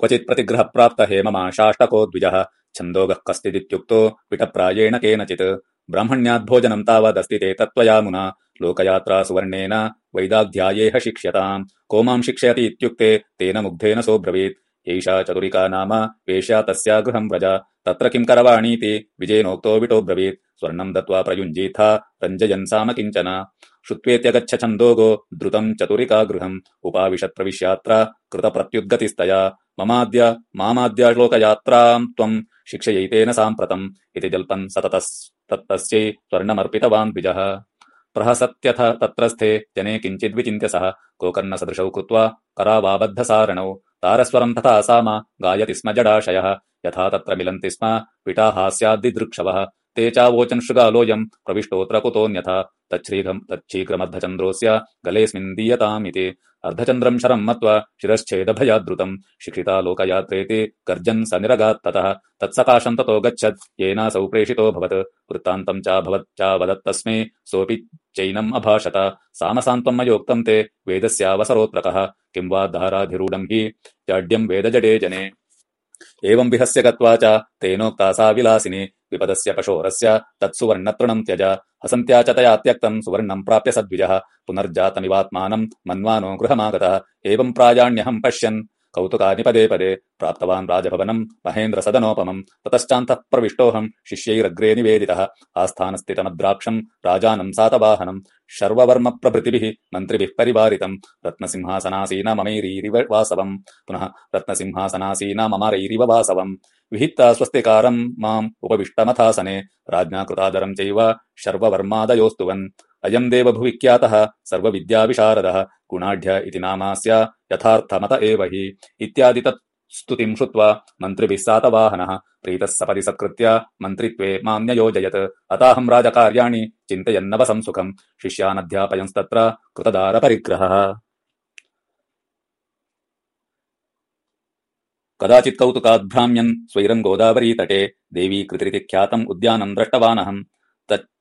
क्वचित् प्रतिग्रहप्राप्त हेममाशाष्टको द्विजः। छन्दोगः कश्चिदित्युक्तो विटप्रायेण केनचित्। ब्राह्मण्याद्भोजनम् तावदस्ति ते तत्त्वयामुना लोकयात्रा सुवर्णेन वैदाध्यायेह शिक्ष्यताम्। को माम् शिक्षयति इत्युक्ते तेन मुग्धेन सोऽब्रवीत्। एषा चतुरिका नाम वेश्या तस्या गृहम् व्रज। तत्र किम् करवाणीति विजेनोक्तो विटोऽब्रवीत्। स्वर्णम् दत्त्वा प्रयुञ्जीथा रञ्जयन् साम किञ्चन। श्रुत्वेत्यगच्छ छन्दोगो द्रुतम् चतुरिका गृहम्। उपाविशत् प्रविश्यात्रा कृतप्रत्युद्गतिस्तया ममाद्य मामाद्य लोकयात्राम् त्वम् शिक्षयैतेन साम्प्रतम् इति जल्पन् तत्तस्यै स्वर्णमर्पितवान् द्विजः। प्रहसत्यथ तत्रस्थे जने किञ्चिद्विचिन्त्य सः गोकर्णसदृशौ कृत्वा करावाबद्धसारणौ तारस्वरम् तथा साम गायति स्म जडाशयः। यथा तत्र मिलन्ति स्म पिटाहास्याद्दिदृक्षवः ते चावोचन् शृगालोऽयम् प्रविष्टोऽत्र कुतोऽन्यथा तच्छीघ्रमर्धचन्द्रोऽस्य गलेऽस्मिन् दीयतामिति। अर्धचन्द्रम् शरम् मत्वा शिरश्छेदभयाद्रुतम् शिक्षिता लोकयात्रेति गर्जन् स निरगात्ततः तत्सकाशम् ततो गच्छत् येनासौ प्रेषितोऽभवत् वृत्तान्तम् चाभवच्चावदत्तस्मै सोऽपि चैनम् अभाषत। सामसान्त्वम् मयोक्तम् ते वेदस्यावसरोऽत्रकः किम् वा धाराधिरूढम् हि जाड्यम् वेदजडे जने एवम् विहस्य गत्वा च तेनोक्ता सा विलासिनी विपदस्य पशोरस्य तत्सुवर्णतृणम् त्यज। हसन्त्या च तया त्यक्तम् सुवर्णम् प्राप्य सद्विजः। पुनर्जातमिवात्मानम् मन्वानो गृहमागतः। एवम् प्रायाण्यहम् पश्यन् कौतुकानि पदे प्राप्तवान् राजभवनम् महेन्द्रसदनोपमम्। ततश्चान्तः प्रविष्टोऽहम् शिष्यैरग्रे निवेदितः आस्थानस्थितमद्राक्षम् राजानम् सातवाहनम्। शर्ववर्म प्रभृतिभिः मन्त्रिभिः परिवारितम्। रत्नसिंहासनासीन ममैरीरिव वासवम् पुनः रत्नसिंहासनासीन ममरैरिव वासवम् विहित्ता स्वस्तिकारम् माम् उपविष्टमथासने। राज्ञा कृतादरम् चैव शर्ववर्मादयोस्तुवन् अयम् देवभुवि ख्यातः सर्वविद्याविशारदः गुणाढ्य इति नामास्य यथार्थमत एव हि। इत्यादि तत् स्तुतिम् श्रुत्वा मन्त्रिभिः सातवाहनः प्रीतः सपदि सत्कृत्य मन्त्रित्वे माम् न्ययोजयत् अताहम् राजकार्याणि चिन्तयन्नवसम् सुखम्। शिष्यानध्यापयंस्तत्र कृतदारपरिग्रहः। कदाचित् कौतुकाद्भ्राम्यन् स्वैरम् गोदावरीतटे देवी कृतिरिति ख्यातम् उद्यानम् दृष्टवानहम्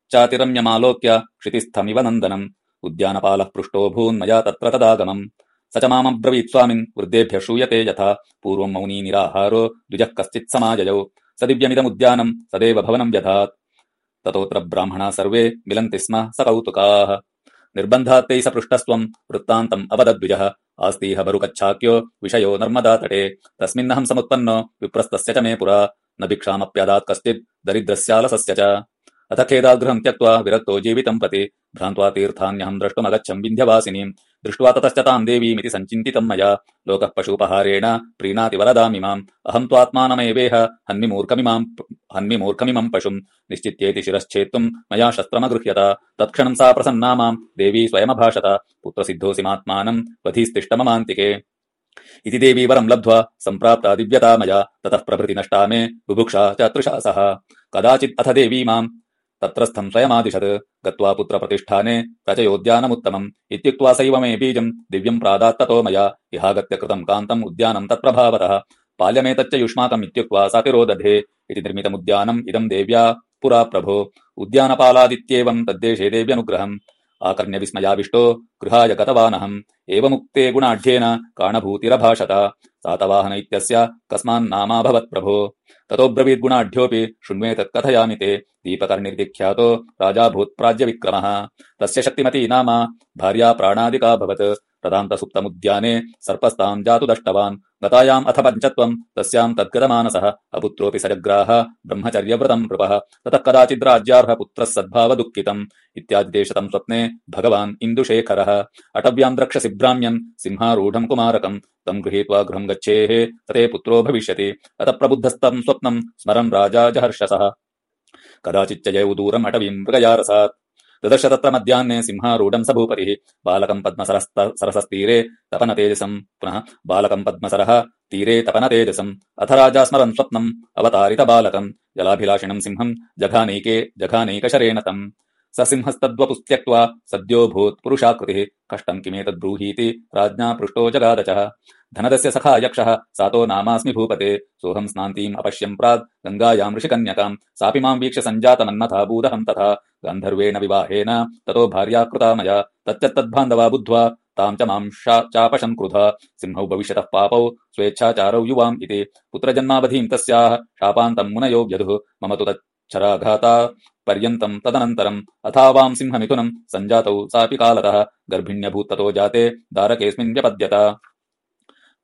तच्चातिरम्यमालोक्य क्षितिस्थमिव नन्दनम्। उद्यानपालः पृष्टोऽभून्मया तत्र तदागमम्। स च मामब्रवीत् स्वामिन् वृद्धेभ्यः श्रूयते यथा। पूर्वम् मौनी निराहारो द्विजः कश्चित् समाजयौ। स दिव्यमिदमुद्यानम् सदैव भवनम् व्यधात्। ततोऽत्र ब्राह्मणाः सर्वे मिलन्ति स्म स कौतुकाः। निर्बन्धात्तैः स पृष्टस्त्वम् वृत्तान्तम् अवदद्विजः। आस्तीह बरुकच्छाक्यो विषयो नर्मदातटे तस्मिन्नहम् समुत्पन्नो विप्रस्तस्य च मे पुरा। न भिक्षामप्यदात् कश्चित् दरिद्रस्यालसस्य च अथ खेदागृहम् त्यक्त्वा विरक्तो जीवितम् प्रति भ्रान्त्वा तीर्थान्यहम् द्रष्टुमगच्छम् विन्ध्यवासिनीम् दृष्ट्वा ततश्च ताम् देवीमिति सञ्चिन्तितम् मया। लोकः पशुपहारेण प्रीणाति वरदामिमाम् अहम् त्वात्मानमेवेह हन्मिमूर्खमिमाम् हन्मिमूर्खमिमम् पशुम्। निश्चित्येति शिरश्छेत्तुम् मया शस्त्रमगृह्यत। तत्क्षणम् सा प्रसन्ना माम्। देवी स्वयमभाषत। पुत्रसिद्धोऽसिमात्मानम् वधीस्तिष्ठममान्तिके। इति देवी वरम् लब्ध्वा सम्प्राप्ता दिव्यता मया। ततः प्रभृति नष्टा मे बुभुक्षा च तृषा सह। कदाचित् अथ देवी माम् तत्रस्थम् स्वयमादिशत् गत्वा पुत्रप्रतिष्ठाने रचयोद्यानमुत्तमम् इत्युक्त्वा सैव मे बीजम् दिव्यम् प्रादात्ततो मया। इहागत्य कृतम् कान्तम् उद्यानम् तत्प्रभावतः। पाल्यमेतच्च युष्माकम् इत्युक्त्वा सातिरोदधे इति निर्मितमुद्यानम् इदम् देव्या। पुरा प्रभो। उद्यानपालादित्येवम् तद्देशे देव्यनुग्रहम् आकर्ण्यविस्मयाविष्टो गृहाय गतवानहम्। एवमुक्ते गुणाढ्येन काणभूतिरभाषत। सातवाहन इत्यस्य कस्मान्नामाभवत् प्रभो। ततोऽब्रवीद्गुणाढ्योऽपि शृण्वे तत्कथयामि ते। दीपकर्णिर्विख्यातो राजा भूत्प्राज्यविक्रमः तस्य शक्तिमती नाम भार्या प्राणादिकाभवत् प्रदान्तसुप्तमुद्याने सर्पस्ताम् जातु दष्टवान्। गतायाम् अथ पञ्चत्वम्। तस्याम् तद्गतमानसः। अपुत्रोऽपि सजग्राह ब्रह्मचर्यव्रतम् नृपः। ततः कदाचिद्राज्यार्ह पुत्रः सद्भावदुःखितम्। इत्यादिदेशतम् स्वप्ने भगवान् इन्दुशेखरः। अटव्याम् द्रक्षसि भ्राम्यन् सिंहारूढम् कुमारकम्। तम् गृहीत्वा गृहम् गच्छेः तते पुत्रो भविष्यति। अत प्रबुद्धस्तम् स्वप्नम् स्मरन् राजा जहर्षसः। कदाचिच्च जयौ दूरम् अटवीम् मृगयारसात् ददर्श तत्र मध्याह्ने सिंहारूढम् स भूपतिः बालकम् पद्मसरसस्तीरे तपन तेजसम् पुनः बालकम् पद्मसरः तीरे तपन तेजसम् अथ राजा स्मरन् स्वप्नम् अवतारित बालकम्। जलाभिलाषिणम् सिंहम् जघानैके जघानैकशरेण तम्। स सिंहस्तद्वपुस्त्यक्त्वा सद्यो भूत् पुरुषाकृतिः। कष्टम् किमेतद्ब्रूहीति राज्ञा पृष्टो जगादचः धनदस्य सखा यक्षः सातो नामास्मि भूपते। सोऽहम् स्नान्तीम् अपश्यम् प्राग् गङ्गायाम् ऋषिकन्यकाम्। सापि माम् वीक्ष्य सञ्जातमन्मथा बूदहम् तथा। गन्धर्वेण विवाहेन ततो भार्या कृता मया। तच्चत्तद्बान्धवा बुद्ध्वा ताम् च माम् चापशम् क्रुध। सिंहौ भविष्यतः पापौ स्वेच्छाचारौ युवाम् इति। पुत्रजन्मावधीम् तस्याः शापान्तम् मुनयो व्यधुः। मम तु तच्छराघाता। पर्यन्तम् तदनन्तरम् अथावाम् सिंहमिथुनम् सञ्जातौ सापि कालतः। गर्भिण्यभूत्ततो जाते। दारकेऽस्मिन् व्यपद्यत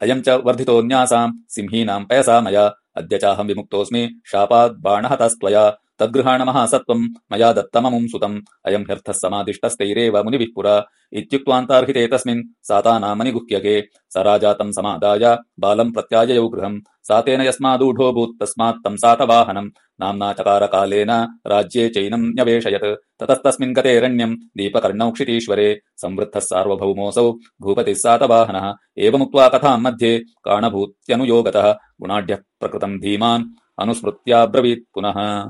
अयम् च वर्धितोऽन्यासाम् सिंहीनाम् पयसा मया। अद्य चाहम् विमुक्तोऽस्मि शापाद् बाणहतस्त्वया तद्गृहाण महासत्त्वम् मया दत्तममुम् सुतम्। अयम् ह्यर्थः समादिष्टस्तैरेव मुनिभिः पुरा। इत्युक्त्वान्तार्हिते तस्मिन् सातानामनिगुह्यके। स राजातम् समादाय बालम् प्रत्याययौ गृहम्। सातेन यस्मादूढोऽभूत् तस्मात् तम् सातवाहनम्। नाम्ना चकारकालेन राज्ये चैनम् न्यवेशयत् ततस्तस्मिन् गतेरण्यम् दीपकर्णौ क्षितीश्वरे संवृद्धः सार्वभौमोऽसौ भूपतिः सातवाहनः। एवमुक्त्वा कथाम् मध्ये काणभूत्यनुयोगतः गुणाढ्यः प्रकृतम् धीमान्। अनुस्मृत्याब्रवीत् पुनः